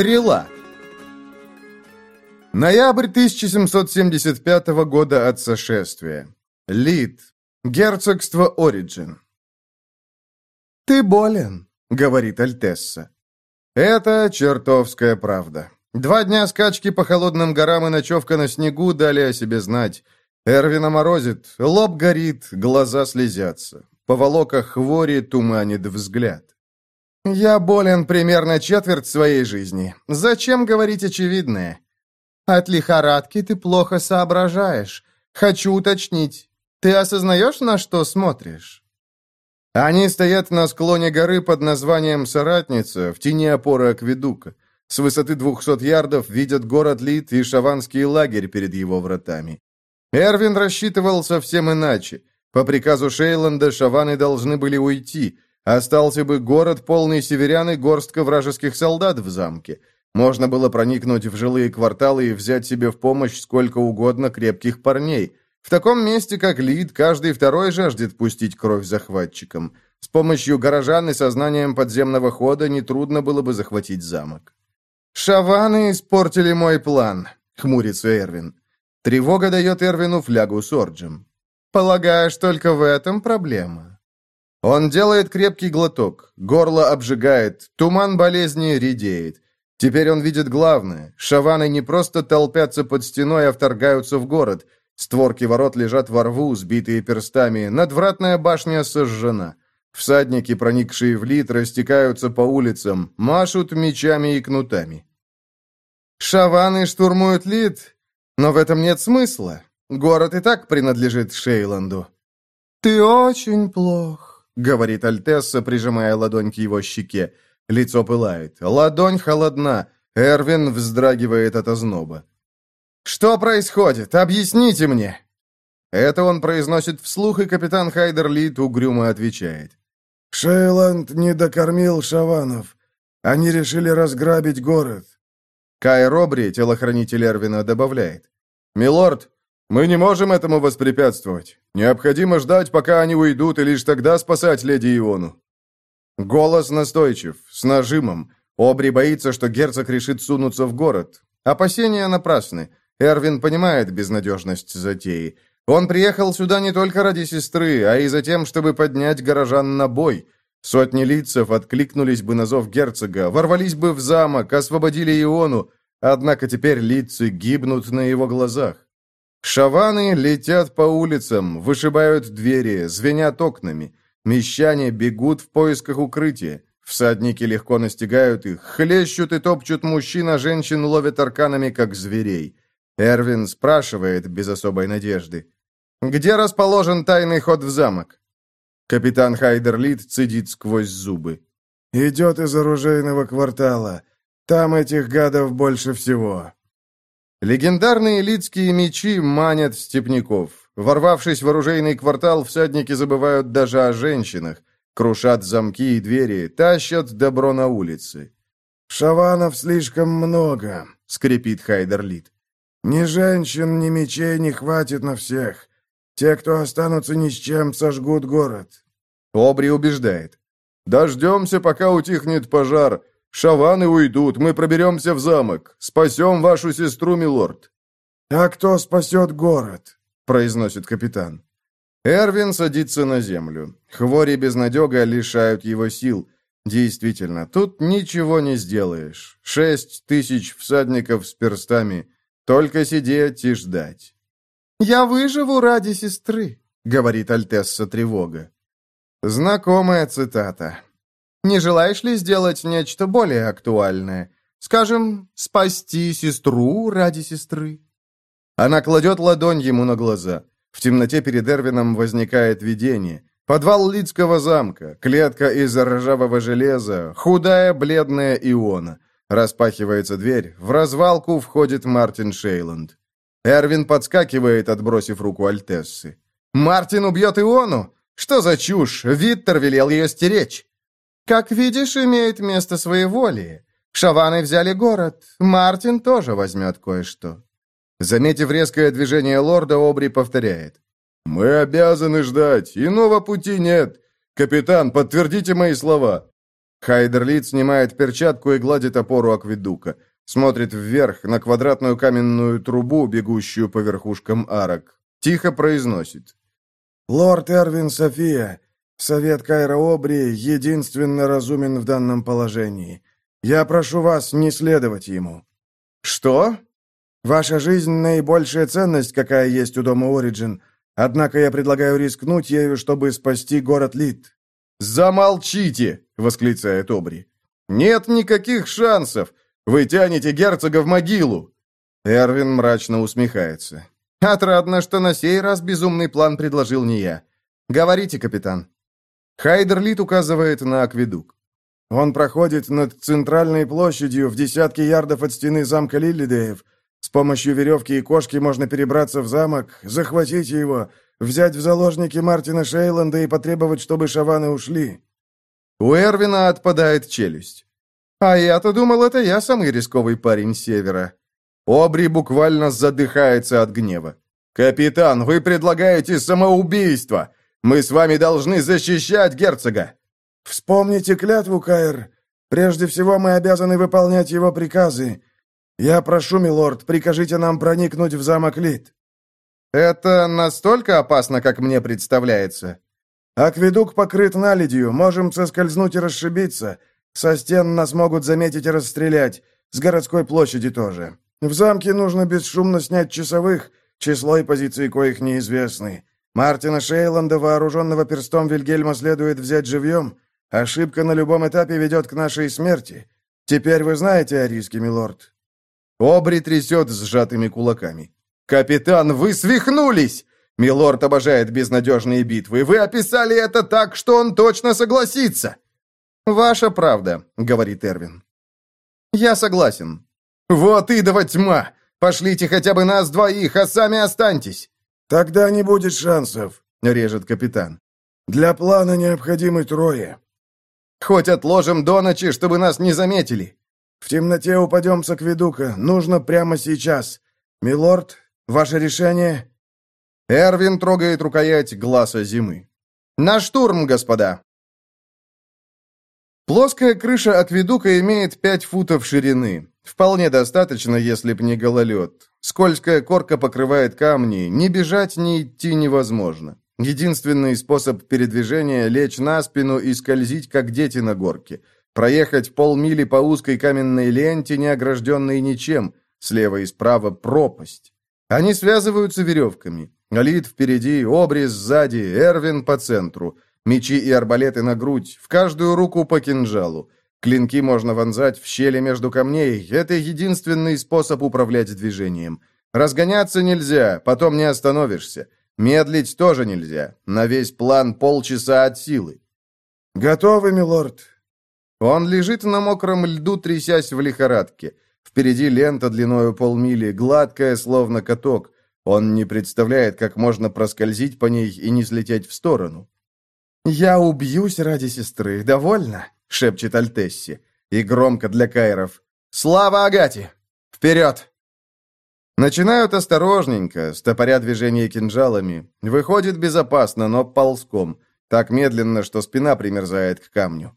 Стрела. Ноябрь 1775 года от сошествия. Лид. Герцогство Ориджин. «Ты болен», — говорит Альтесса. Это чертовская правда. Два дня скачки по холодным горам и ночевка на снегу дали о себе знать. Эрвина морозит, лоб горит, глаза слезятся. По волоках хвори туманит взгляд. «Я болен примерно четверть своей жизни. Зачем говорить очевидное?» «От лихорадки ты плохо соображаешь. Хочу уточнить. Ты осознаешь, на что смотришь?» Они стоят на склоне горы под названием Соратница, в тени опоры акведука. С высоты двухсот ярдов видят город Лид и шаванский лагерь перед его вратами. Эрвин рассчитывал совсем иначе. По приказу Шейланда шаваны должны были уйти. Остался бы город, полный северян и горстка вражеских солдат в замке. Можно было проникнуть в жилые кварталы и взять себе в помощь сколько угодно крепких парней. В таком месте, как Лид, каждый второй жаждет пустить кровь захватчикам. С помощью горожан и сознанием подземного хода нетрудно было бы захватить замок. «Шаваны испортили мой план», — хмурится Эрвин. Тревога дает Эрвину флягу с орджем. «Полагаешь, только в этом проблема?» Он делает крепкий глоток, горло обжигает, туман болезни редеет. Теперь он видит главное. Шаваны не просто толпятся под стеной, а вторгаются в город — Створки ворот лежат во рву, сбитые перстами. Надвратная башня сожжена. Всадники, проникшие в лит, растекаются по улицам, машут мечами и кнутами. Шаваны штурмуют лит, но в этом нет смысла. Город и так принадлежит Шейланду. «Ты очень плох», — говорит Альтесса, прижимая ладонь к его щеке. Лицо пылает. Ладонь холодна. Эрвин вздрагивает от озноба. «Что происходит? Объясните мне!» Это он произносит вслух, и капитан Хайдер Лид угрюмо отвечает. «Шейланд не докормил шаванов. Они решили разграбить город». Кай Робри, телохранитель Эрвина, добавляет. «Милорд, мы не можем этому воспрепятствовать. Необходимо ждать, пока они уйдут, и лишь тогда спасать леди Иону». Голос настойчив, с нажимом. Обри боится, что герцог решит сунуться в город. Опасения напрасны. Эрвин понимает безнадежность затеи. Он приехал сюда не только ради сестры, а и за тем, чтобы поднять горожан на бой. Сотни лицев откликнулись бы на зов герцога, ворвались бы в замок, освободили Иону, однако теперь лица гибнут на его глазах. Шаваны летят по улицам, вышибают двери, звенят окнами. Мещане бегут в поисках укрытия. Всадники легко настигают их, хлещут и топчут мужчин, а женщин ловят арканами, как зверей. Эрвин спрашивает без особой надежды. «Где расположен тайный ход в замок?» Капитан Хайдерлит цедит сквозь зубы. «Идет из оружейного квартала. Там этих гадов больше всего». Легендарные лидские мечи манят степняков. Ворвавшись в оружейный квартал, всадники забывают даже о женщинах. Крушат замки и двери, тащат добро на улицы. «Шаванов слишком много», — скрипит Хайдерлит. Ни женщин, ни мечей не хватит на всех. Те, кто останутся ни с чем, сожгут город». Обри убеждает. «Дождемся, пока утихнет пожар. Шаваны уйдут, мы проберемся в замок. Спасем вашу сестру, милорд». «А кто спасет город?» — произносит капитан. Эрвин садится на землю. Хвори безнадега лишают его сил. Действительно, тут ничего не сделаешь. Шесть тысяч всадников с перстами — только сидеть и ждать. «Я выживу ради сестры», — говорит Альтесса тревога. Знакомая цитата. «Не желаешь ли сделать нечто более актуальное? Скажем, спасти сестру ради сестры?» Она кладет ладонь ему на глаза. В темноте перед Эрвином возникает видение. Подвал Лидского замка, клетка из ржавого железа, худая бледная Иона — Распахивается дверь. В развалку входит Мартин Шейланд. Эрвин подскакивает, отбросив руку Альтессы. «Мартин убьет Иону? Что за чушь? Виттер велел ее стеречь». «Как видишь, имеет место своеволие. Шаваны взяли город. Мартин тоже возьмет кое-что». Заметив резкое движение лорда, Обри повторяет. «Мы обязаны ждать. Иного пути нет. Капитан, подтвердите мои слова». Хайдерлит снимает перчатку и гладит опору акведука. Смотрит вверх на квадратную каменную трубу, бегущую по верхушкам арок. Тихо произносит. «Лорд Эрвин София, совет Кайра Обри единственно разумен в данном положении. Я прошу вас не следовать ему». «Что?» «Ваша жизнь — наибольшая ценность, какая есть у дома Ориджин. Однако я предлагаю рискнуть ею, чтобы спасти город Лид». «Замолчите!» — восклицает Обри. «Нет никаких шансов! Вы тянете герцога в могилу!» Эрвин мрачно усмехается. «Отрадно, что на сей раз безумный план предложил не я. Говорите, капитан». Хайдерлит указывает на акведук. «Он проходит над центральной площадью в десятки ярдов от стены замка Лиллидеев. С помощью веревки и кошки можно перебраться в замок, захватить его, Взять в заложники Мартина Шейланда и потребовать, чтобы шаваны ушли». У Эрвина отпадает челюсть. «А я-то думал, это я самый рисковый парень севера». Обри буквально задыхается от гнева. «Капитан, вы предлагаете самоубийство! Мы с вами должны защищать герцога!» «Вспомните клятву, Каэр. Прежде всего мы обязаны выполнять его приказы. Я прошу, милорд, прикажите нам проникнуть в замок Лид». «Это настолько опасно, как мне представляется?» «Акведук покрыт наледью, можем соскользнуть и расшибиться. Со стен нас могут заметить и расстрелять, с городской площади тоже. В замке нужно бесшумно снять часовых, число и позиции коих неизвестны. Мартина Шейланда, вооруженного перстом Вильгельма, следует взять живьем. Ошибка на любом этапе ведет к нашей смерти. Теперь вы знаете о риске, милорд». Обри трясет сжатыми кулаками. «Капитан, вы свихнулись! Милорд обожает безнадежные битвы. Вы описали это так, что он точно согласится!» «Ваша правда», — говорит Эрвин. «Я согласен». «Вот идова тьма! Пошлите хотя бы нас двоих, а сами останьтесь!» «Тогда не будет шансов», — режет капитан. «Для плана необходимы трое». «Хоть отложим до ночи, чтобы нас не заметили». «В темноте упадем с акведука. Нужно прямо сейчас. Милорд, Ваше решение?» Эрвин трогает рукоять глаза зимы. «На штурм, господа!» Плоская крыша акведука имеет 5 футов ширины. Вполне достаточно, если б не гололед. Скользкая корка покрывает камни, ни бежать, ни идти невозможно. Единственный способ передвижения – лечь на спину и скользить, как дети на горке. Проехать полмили по узкой каменной ленте, не огражденной ничем. Слева и справа – пропасть. Они связываются веревками. Алит впереди, Обрис сзади, Эрвин по центру. Мечи и арбалеты на грудь, в каждую руку по кинжалу. Клинки можно вонзать в щели между камней. Это единственный способ управлять движением. Разгоняться нельзя, потом не остановишься. Медлить тоже нельзя. На весь план полчаса от силы. «Готовы, милорд?» Он лежит на мокром льду, трясясь в лихорадке. Впереди лента длиною полмили, гладкая, словно каток. Он не представляет, как можно проскользить по ней и не слететь в сторону. «Я убьюсь ради сестры, довольно?» — шепчет Альтесси. И громко для Кайров. «Слава Агате! Вперед!» Начинают осторожненько, стопоря движение кинжалами. Выходит безопасно, но ползком. Так медленно, что спина примерзает к камню.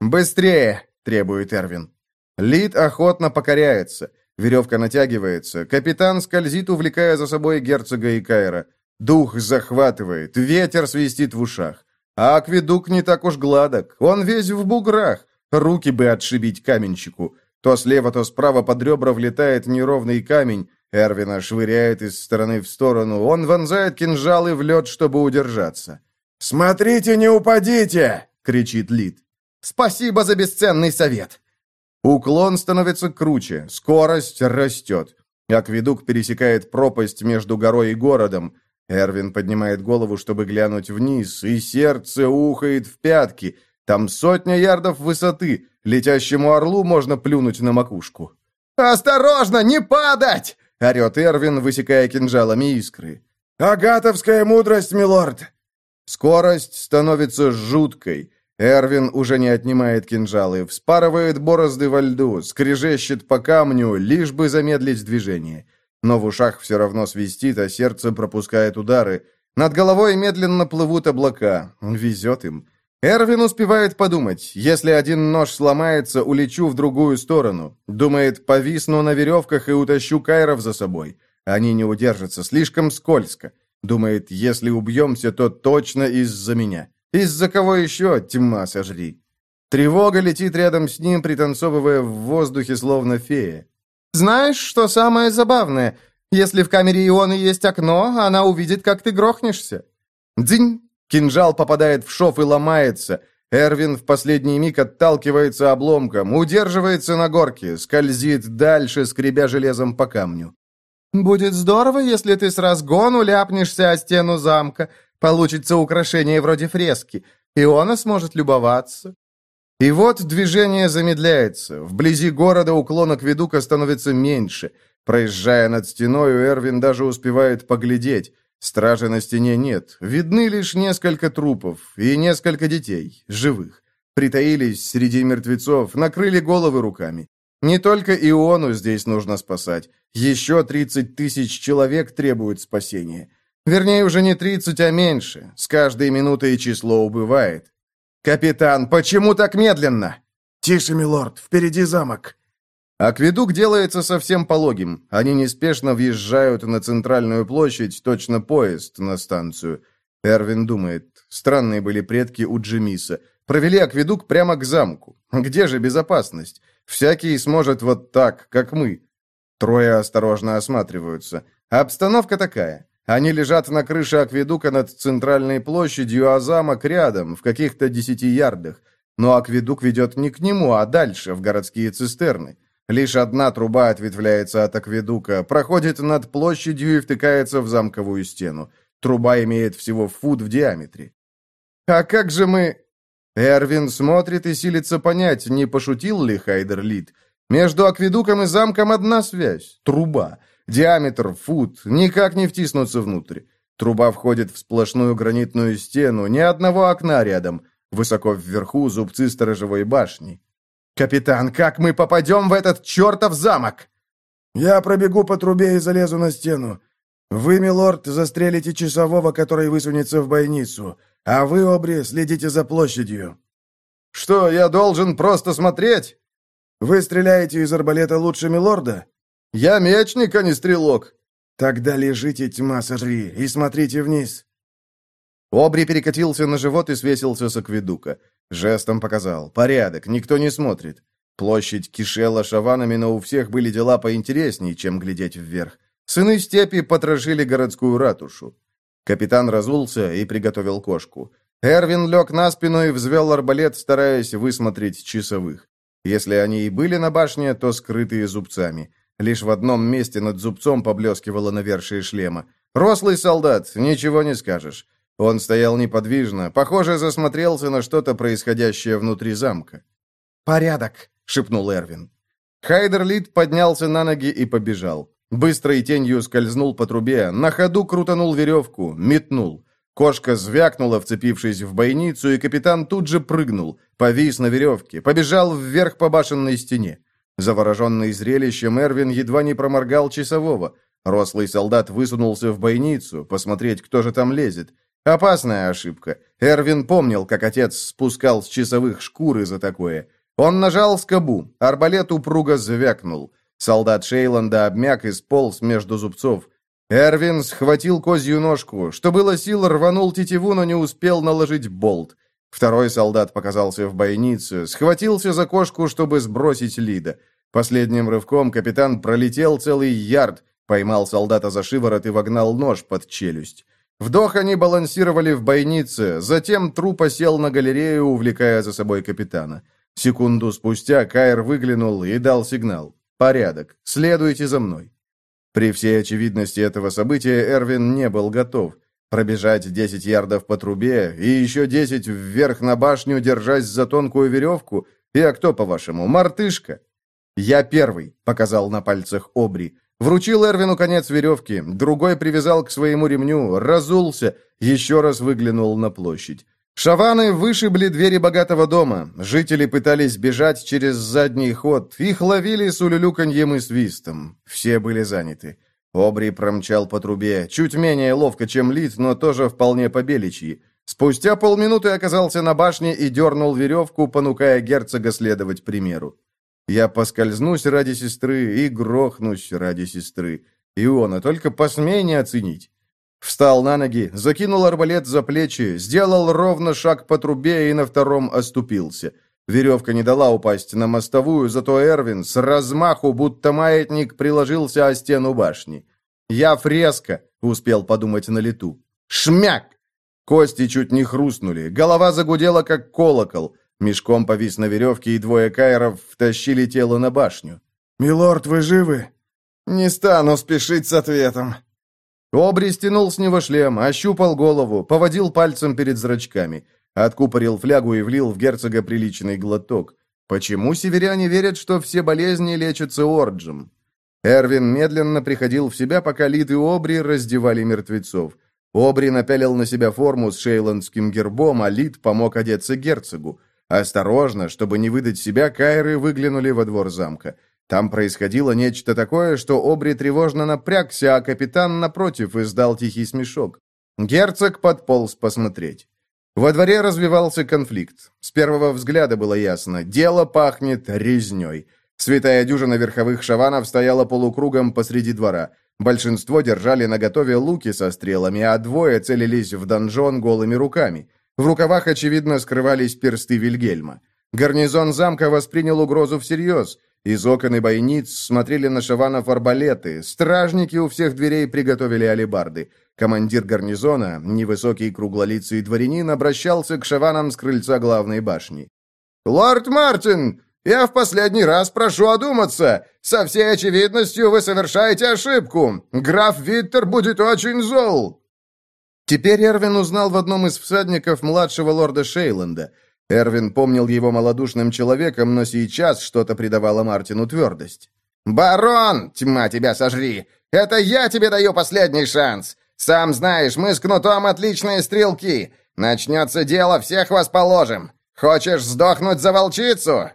«Быстрее!» — требует Эрвин. Лид охотно покоряется. Веревка натягивается. Капитан скользит, увлекая за собой герцога и Кайра. Дух захватывает, ветер свистит в ушах. А акведук не так уж гладок. Он весь в буграх. Руки бы отшибить каменщику. То слева, то справа под ребра влетает неровный камень. Эрвина швыряет из стороны в сторону. Он вонзает кинжалы в лед, чтобы удержаться. «Смотрите, не упадите!» — кричит Лид. «Спасибо за бесценный совет!» Уклон становится круче, скорость растет. Акведук пересекает пропасть между горой и городом. Эрвин поднимает голову, чтобы глянуть вниз, и сердце ухает в пятки. Там сотня ярдов высоты. Летящему орлу можно плюнуть на макушку. «Осторожно, не падать!» — орет Эрвин, высекая кинжалами искры. «Агатовская мудрость, милорд!» Скорость становится жуткой. Эрвин уже не отнимает кинжалы, вспарывает борозды во льду, скрежещет по камню, лишь бы замедлить движение. Но в ушах все равно свистит, а сердце пропускает удары. Над головой медленно плывут облака. Везет им. Эрвин успевает подумать, если один нож сломается, улечу в другую сторону. Думает, повисну на веревках и утащу Кайров за собой. Они не удержатся, слишком скользко. Думает, если убьемся, то точно из-за меня. Из-за кого еще, тьма сожри. Тревога летит рядом с ним, пританцовывая в воздухе, словно фея. «Знаешь, что самое забавное? Если в камере Ионы есть окно, она увидит, как ты грохнешься». Дзинь! Кинжал попадает в шов и ломается. Эрвин в последний миг отталкивается обломком, удерживается на горке, скользит дальше, скребя железом по камню. «Будет здорово, если ты с разгону ляпнешься о стену замка. Получится украшение вроде фрески. Иона сможет любоваться». И вот движение замедляется. Вблизи города уклон акведука становится меньше. Проезжая над стеной, Эрвин даже успевает поглядеть. Стражи на стене нет. Видны лишь несколько трупов и несколько детей, живых. Притаились среди мертвецов, накрыли головы руками. Не только Иону здесь нужно спасать. Еще 30 тысяч человек требуют спасения. Вернее, уже не 30, а меньше. С каждой минутой число убывает. «Капитан, почему так медленно?» «Тише, милорд, впереди замок». Акведук делается совсем пологим. Они неспешно въезжают на центральную площадь, точно поезд на станцию. Эрвин думает, странные были предки у Джемиса. Провели акведук прямо к замку. Где же безопасность? Всякий сможет вот так, как мы. Трое осторожно осматриваются. Обстановка такая. Они лежат на крыше акведука над центральной площадью, а замок рядом, в каких-то десяти ярдах. Но акведук ведет не к нему, а дальше, в городские цистерны. Лишь одна труба ответвляется от акведука, проходит над площадью и втыкается в замковую стену. Труба имеет всего фут в диаметре. «А как же мы...» Эрвин смотрит и силится понять, не пошутил ли Хайдер Лид. Между акведуком и замком одна связь — труба. Диаметр фут, никак не втиснуться внутрь. Труба входит в сплошную гранитную стену, ни одного окна рядом. Высоко вверху зубцы сторожевой башни. «Капитан, как мы попадем в этот чертов замок?» «Я пробегу по трубе и залезу на стену. Вы, милорд, застрелите часового, который высунется в бойницу, а вы, Обри, следите за площадью». «Что, я должен просто смотреть?» «Вы стреляете из арбалета лучше милорда?» «Я мечник, а не стрелок». «Тогда лежите, тьма сожри, и смотрите вниз». Обри перекатился на живот и свесился с акведука. Жестом показал. Порядок, никто не смотрит. Площадь кишела шаванами, но у всех были дела поинтереснее, чем глядеть вверх. Сыны степи потрошили городскую ратушу. Капитан разулся и приготовил кошку. Эрвин лег на спину и взвел арбалет, стараясь высмотреть часовых. Если они и были на башне, то скрытые зубцами. Лишь в одном месте над зубцом поблескивало навершие шлема. Рослый солдат, ничего не скажешь. Он стоял неподвижно, похоже, засмотрелся на что-то происходящее внутри замка. «Порядок!» — шепнул Эрвин. Хайдерлит поднялся на ноги и побежал. Быстрой тенью скользнул по трубе, на ходу крутанул веревку, метнул. Кошка звякнула, вцепившись в бойницу, и капитан тут же прыгнул, повис на веревке, побежал вверх по башенной стене. Завороженный зрелищем, Эрвин едва не проморгал часового. Рослый солдат высунулся в бойницу, посмотреть, кто же там лезет. Опасная ошибка. Эрвин помнил, как отец спускал с часовых шкуры за такое. Он нажал скобу, арбалет упруго звякнул. Солдат Шейланда обмяк и сполз между зубцов. Эрвин схватил козью ножку. Что было сил, рванул тетиву, но не успел наложить болт. Второй солдат показался в бойнице, схватился за кошку, чтобы сбросить Лида. Последним рывком капитан пролетел целый ярд, поймал солдата за шиворот и вогнал нож под челюсть. Вдох они балансировали в бойнице, затем труп осел на галерею, увлекая за собой капитана. Секунду спустя Кайр выглянул и дал сигнал. «Порядок. Следуйте за мной». При всей очевидности этого события Эрвин не был готов. Пробежать 10 ярдов по трубе и еще 10 вверх на башню, держась за тонкую веревку. И а кто, по-вашему, мартышка? «Я первый», — показал на пальцах Обри. Вручил Эрвину конец веревки, другой привязал к своему ремню, разулся, еще раз выглянул на площадь. Шаваны вышибли двери богатого дома. Жители пытались бежать через задний ход. Их ловили с улюлюканьем и свистом. Все были заняты. Обри промчал по трубе, чуть менее ловко, чем Лид, но тоже вполне побеличьи. Спустя полминуты оказался на башне и дернул веревку, понукая герцога следовать примеру. Я поскользнусь ради сестры и грохнусь ради сестры. Иона, только посмей не оценить. Встал на ноги, закинул арбалет за плечи, сделал ровно шаг по трубе и на втором оступился. Веревка не дала упасть на мостовую, зато Эрвин с размаху, будто маятник, приложился о стену башни. «Я фреска», — успел подумать на лету. «Шмяк!» Кости чуть не хрустнули, голова загудела, как колокол. Мешком повис на веревке, и двое кайров втащили тело на башню. «Милорд, вы живы?» «Не стану спешить с ответом». Обри стянул с него шлем, ощупал голову, поводил пальцем перед зрачками, откупорил флягу и влил в герцога приличный глоток. Почему северяне верят, что все болезни лечатся орджем? Эрвин медленно приходил в себя, пока Лид и Обри раздевали мертвецов. Обри напялил на себя форму с шейландским гербом, а Лид помог одеться герцогу. Осторожно, чтобы не выдать себя, кайры выглянули во двор замка. Там происходило нечто такое, что Обри тревожно напрягся, а капитан, напротив, издал тихий смешок. Герцог подполз посмотреть. Во дворе развивался конфликт. С первого взгляда было ясно. Дело пахнет резней. Святая дюжина верховых шаванов стояла полукругом посреди двора. Большинство держали наготове луки со стрелами, а двое целились в донжон голыми руками. В рукавах, очевидно, скрывались персты Вильгельма. Гарнизон замка воспринял угрозу всерьез. Из окон и бойниц смотрели на шаванов арбалеты. Стражники у всех дверей приготовили алебарды. Командир гарнизона, невысокий круглолицый дворянин, обращался к шаванам с крыльца главной башни. «Лорд Мартин, я в последний раз прошу одуматься. Со всей очевидностью вы совершаете ошибку. Граф Виттер будет очень зол». Теперь Эрвин узнал в одном из всадников младшего лорда Шейланда. Эрвин помнил его малодушным человеком, но сейчас что-то придавало Мартину твердость. «Барон, тьма тебя сожри! Это я тебе даю последний шанс! Сам знаешь, мы с Кнутом отличные стрелки! Начнется дело, всех вас положим! Хочешь сдохнуть за волчицу?»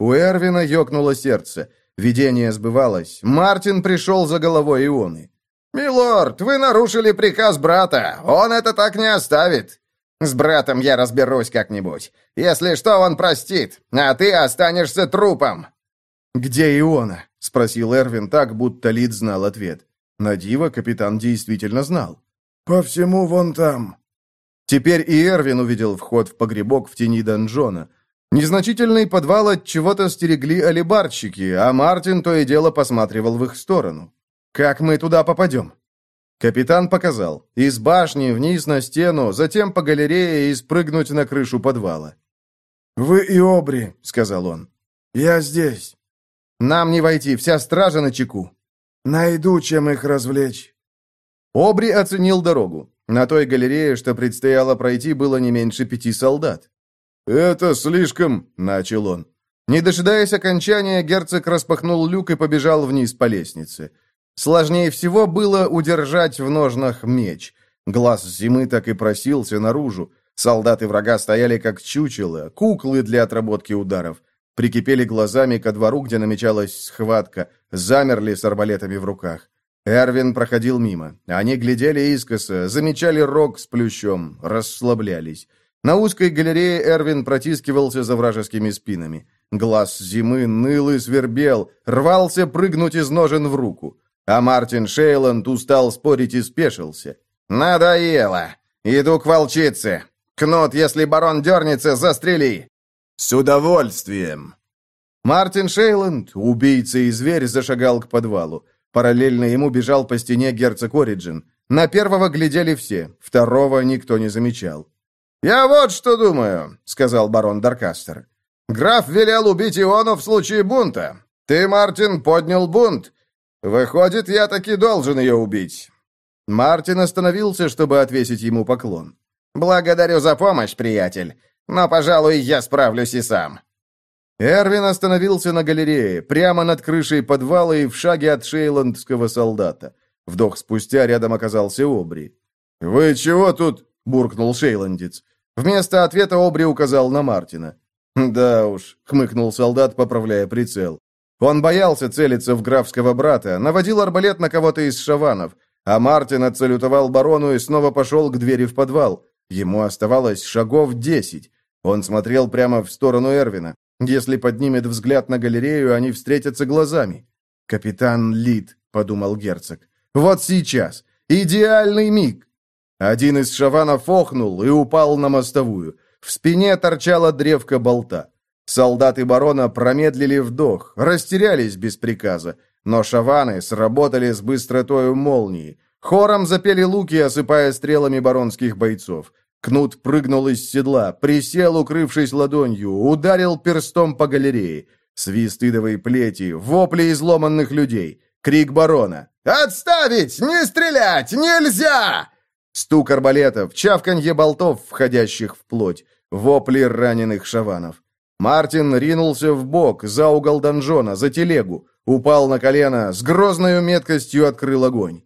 У Эрвина ёкнуло сердце. Видение сбывалось. Мартин пришел за головой Ионы. «Милорд, вы нарушили приказ брата. Он это так не оставит. С братом я разберусь как-нибудь. Если что, он простит, а ты останешься трупом». «Где Иона?» — спросил Эрвин так, будто Лид знал ответ. На диво капитан действительно знал. «По всему вон там». Теперь и Эрвин увидел вход в погребок в тени донжона. Незначительный подвал от чего-то стерегли алибарщики, а Мартин то и дело посматривал в их сторону. «Как мы туда попадем?» Капитан показал. Из башни вниз на стену, затем по галерее и спрыгнуть на крышу подвала. «Вы и Обри», — сказал он. «Я здесь». «Нам не войти, вся стража на чеку». «Найду, чем их развлечь». Обри оценил дорогу. На той галерее, что предстояло пройти, было не меньше пяти солдат. «Это слишком...» — начал он. Не дожидаясь окончания, герцог распахнул люк и побежал вниз по лестнице. Сложнее всего было удержать в ножнах меч. Глаз зимы так и просился наружу. Солдаты врага стояли как чучело, куклы для отработки ударов. Прикипели глазами ко двору, где намечалась схватка, замерли с арбалетами в руках. Эрвин проходил мимо. Они глядели искоса, замечали рог с плющом, расслаблялись. На узкой галерее Эрвин протискивался за вражескими спинами. Глаз зимы ныл и свербел, рвался прыгнуть из ножен в руку. А Мартин Шейланд устал спорить и спешился. «Надоело! Иду к волчице! Кнут, если барон дернется, застрели!» «С удовольствием!» Мартин Шейланд, убийца и зверь, зашагал к подвалу. Параллельно ему бежал по стене герцог Ориджин. На первого глядели все, второго никто не замечал. «Я вот что думаю», — сказал барон Даркастер. «Граф велел убить Иону в случае бунта. Ты, Мартин, поднял бунт. Выходит, я таки должен ее убить». Мартин остановился, чтобы отвесить ему поклон. «Благодарю за помощь, приятель, но, пожалуй, я справлюсь и сам». Эрвин остановился на галерее, прямо над крышей подвала и в шаге от шейландского солдата. Вдох спустя рядом оказался Обри. «Вы чего тут?» — буркнул шейландец. Вместо ответа Обри указал на Мартина. «Да уж», — хмыкнул солдат, поправляя прицел. Он боялся целиться в графского брата, наводил арбалет на кого-то из шаванов, а Мартин отсалютовал барону и снова пошел к двери в подвал. Ему оставалось шагов десять. Он смотрел прямо в сторону Эрвина. Если поднимет взгляд на галерею, они встретятся глазами. «Капитан Лид», — подумал герцог. «Вот сейчас! Идеальный миг!» Один из шаванов охнул и упал на мостовую. В спине торчала древко болта. Солдаты барона промедлили вдох, растерялись без приказа, но шаваны сработали с быстротой молнии. Хором запели луки, осыпая стрелами баронских бойцов. Кнут прыгнул из седла, присел, укрывшись ладонью, ударил перстом по галерее. Свист идовой плети, вопли изломанных людей, крик барона. «Отставить! Не стрелять! Нельзя!» Стук арбалетов, чавканье болтов, входящих в плоть, вопли раненых шаванов. Мартин ринулся в бок за угол донжона, за телегу, упал на колено, с грозной меткостью открыл огонь.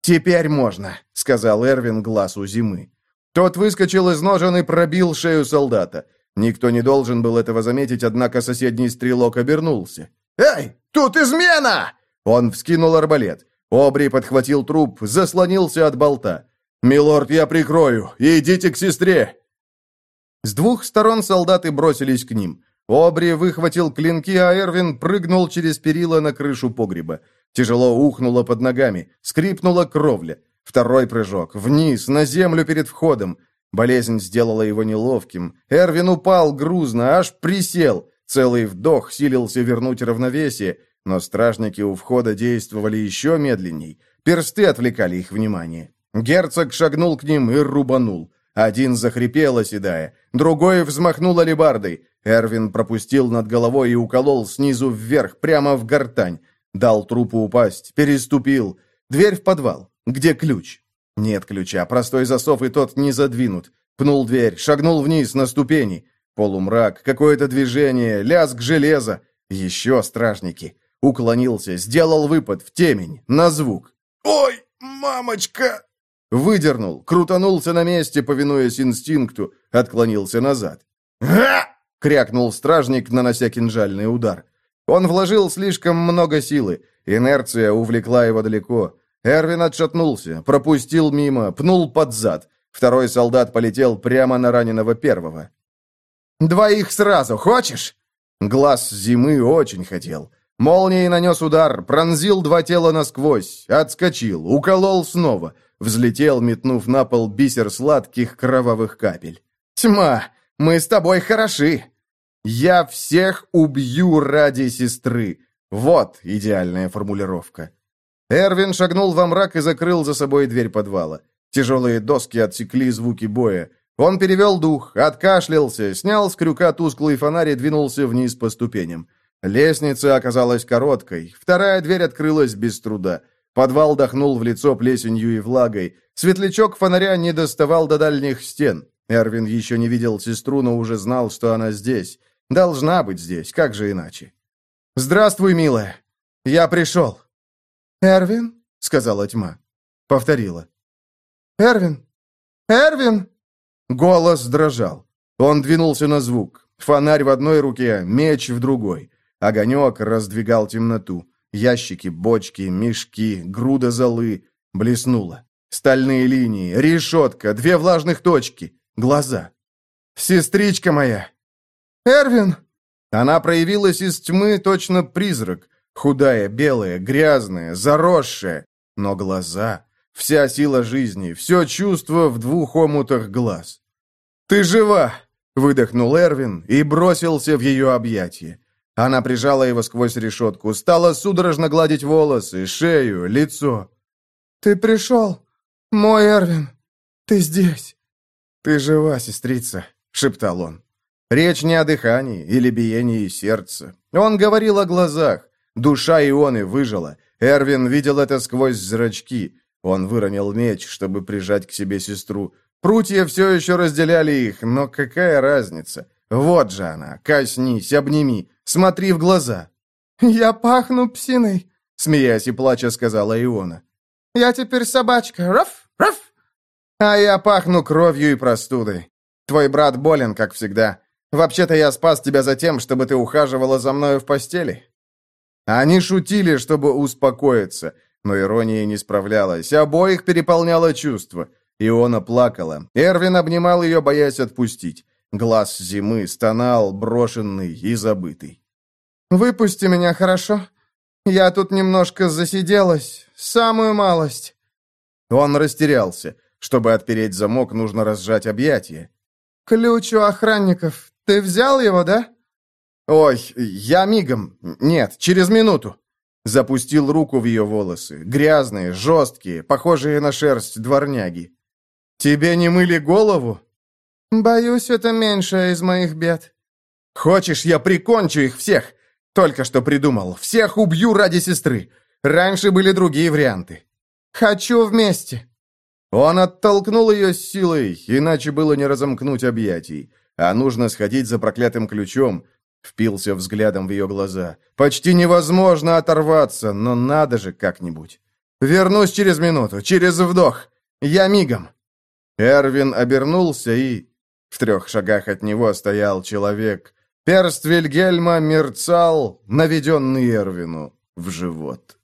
«Теперь можно», — сказал Эрвин глазу зимы. Тот выскочил из ножен и пробил шею солдата. Никто не должен был этого заметить, однако соседний стрелок обернулся. «Эй, тут измена!» Он вскинул арбалет. Обри подхватил труп, заслонился от болта. «Милорд, я прикрою! Идите к сестре!» С двух сторон солдаты бросились к ним. Обри выхватил клинки, а Эрвин прыгнул через перила на крышу погреба. Тяжело ухнуло под ногами, скрипнула кровля. Второй прыжок, вниз, на землю перед входом. Болезнь сделала его неловким. Эрвин упал грузно, аж присел. Целый вдох силился вернуть равновесие, но стражники у входа действовали еще медленней. Персты отвлекали их внимание. Герцог шагнул к ним и рубанул. Один захрипел, оседая, другой взмахнул алебардой. Эрвин пропустил над головой и уколол снизу вверх, прямо в гортань. Дал трупу упасть, переступил. Дверь в подвал. Где ключ? Нет ключа, простой засов и тот не задвинут. Пнул дверь, шагнул вниз на ступени. Полумрак, какое-то движение, лязг железа. Еще стражники. Уклонился, сделал выпад в темень, на звук. «Ой, мамочка!» Выдернул, крутанулся на месте, повинуясь инстинкту, отклонился назад. «Га!» — крякнул стражник, нанося кинжальный удар. Он вложил слишком много силы, инерция увлекла его далеко. Эрвин отшатнулся, пропустил мимо, пнул под зад. Второй солдат полетел прямо на раненого первого. «Двоих сразу, хочешь?» Глаз зимы очень хотел. Молнией нанес удар, пронзил два тела насквозь, отскочил, уколол снова — Взлетел, метнув на пол бисер сладких кровавых капель. «Тьма, мы с тобой хороши!» «Я всех убью ради сестры!» Вот идеальная формулировка. Эрвин шагнул во мрак и закрыл за собой дверь подвала. Тяжелые доски отсекли звуки боя. Он перевел дух, откашлялся, снял с крюка тусклый фонарь и двинулся вниз по ступеням. Лестница оказалась короткой, вторая дверь открылась без труда. Подвал дохнул в лицо плесенью и влагой. Светлячок фонаря не доставал до дальних стен. Эрвин еще не видел сестру, но уже знал, что она здесь. Должна быть здесь, как же иначе. «Здравствуй, милая. Я пришел». «Эрвин?» — сказала тьма. Повторила. «Эрвин! Эрвин!» Голос дрожал. Он двинулся на звук. Фонарь в одной руке, меч в другой. Огонек раздвигал темноту. Ящики, бочки, мешки, груда золы. Блеснуло. Стальные линии, решетка, две влажных точки, глаза. «Сестричка моя!» «Эрвин!» Она проявилась из тьмы точно призрак. Худая, белая, грязная, заросшая. Но глаза... Вся сила жизни, все чувство в двух омутах глаз. «Ты жива!» — выдохнул Эрвин и бросился в ее объятия. Она прижала его сквозь решетку, стала судорожно гладить волосы, шею, лицо. «Ты пришел, мой Эрвин, ты здесь». «Ты жива, сестрица», — шептал он. Речь не о дыхании или биении сердца. Он говорил о глазах. Душа Ионы выжила. Эрвин видел это сквозь зрачки. Он выронил меч, чтобы прижать к себе сестру. Прутья все еще разделяли их, но какая разница? Вот же она, коснись, обними, смотри в глаза. «Я пахну псиной», — смеясь и плача сказала Иона. «Я теперь собачка, раф, раф!» «А я пахну кровью и простудой. Твой брат болен, как всегда. Вообще-то я спас тебя за тем, чтобы ты ухаживала за мною в постели». Они шутили, чтобы успокоиться, но ирония не справлялась, обоих переполняло чувство. Иона плакала. Эрвин обнимал ее, боясь отпустить. Глаз зимы стонал, брошенный и забытый. «Выпусти меня, хорошо? Я тут немножко засиделась. Самую малость». Он растерялся. Чтобы отпереть замок, нужно разжать объятия. «Ключ у охранников. Ты взял его, да?» «Ой, я мигом. Нет, через минуту». Запустил руку в ее волосы. Грязные, жесткие, похожие на шерсть дворняги. «Тебе не мыли голову?» «Боюсь, это меньшее из моих бед». «Хочешь, я прикончу их всех? Только что придумал. Всех убью ради сестры. Раньше были другие варианты». «Хочу вместе». Он оттолкнул ее с силой, иначе было не разомкнуть объятий. А нужно сходить за проклятым ключом. Впился взглядом в ее глаза. Почти невозможно оторваться, но надо же как-нибудь. Вернусь через минуту, через вдох. Я мигом. Эрвин обернулся и... В трех шагах от него стоял человек. Перст Вильгельма мерцал, наведенный Эрвину в живот.